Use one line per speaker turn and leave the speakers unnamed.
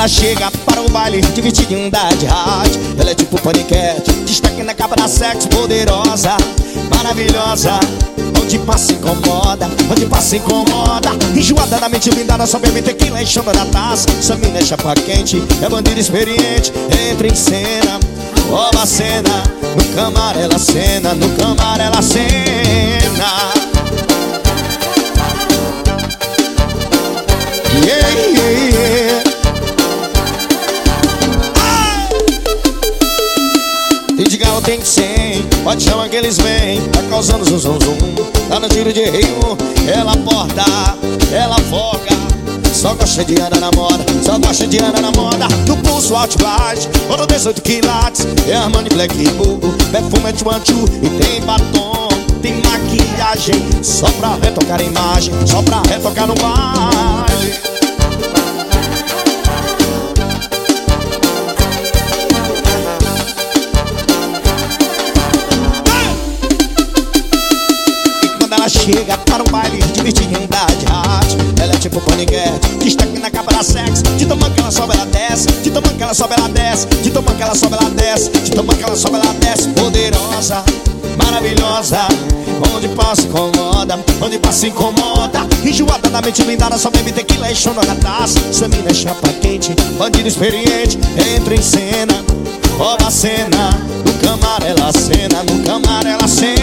ela chega para o baile Dividida em um de rádio Ela é tipo paniquete Destaque na capa da sexo Poderosa, maravilhosa. Onde passa incomoda, onde passa incomoda. Enjoada na mente blindada Só bebe tequila e chama da taça. Essa mina é chapa quente É bandido experiente. Entra em cena Rouba a cena No camar ela cena No camar ela cena tem que ser Pode chamar que eles vêm. Tá causando zum zum zum. Tá no tiro de rio. Ela porta, ela foca Só gosta de andar na moda Só gosta de andar na moda. Do pulso Outblast Ouro 18 quilates. É Armani Black Bull Perfume é Chuanchu E tem batom Tem maquiagem. Só pra retocar a imagem Só pra retocar no baile chega para o baile divertir em arte. Ela é tipo paniquete, destaque na capa da sexo De tomar que ela sobe, ela desce. De tomar que ela sobe, ela desce. De tomar que ela sobe, ela desce. De tomar que ela sobe, ela desce. Poderosa, maravilhosa. Onde passa incomoda, onde passa incomoda. Enjoada da mente blindada, só bebe tequila e chona na taça. Essa mina é chapa quente, bandido experiente. Entra em cena, rouba a cena. No camar ela cena, no camar ela cena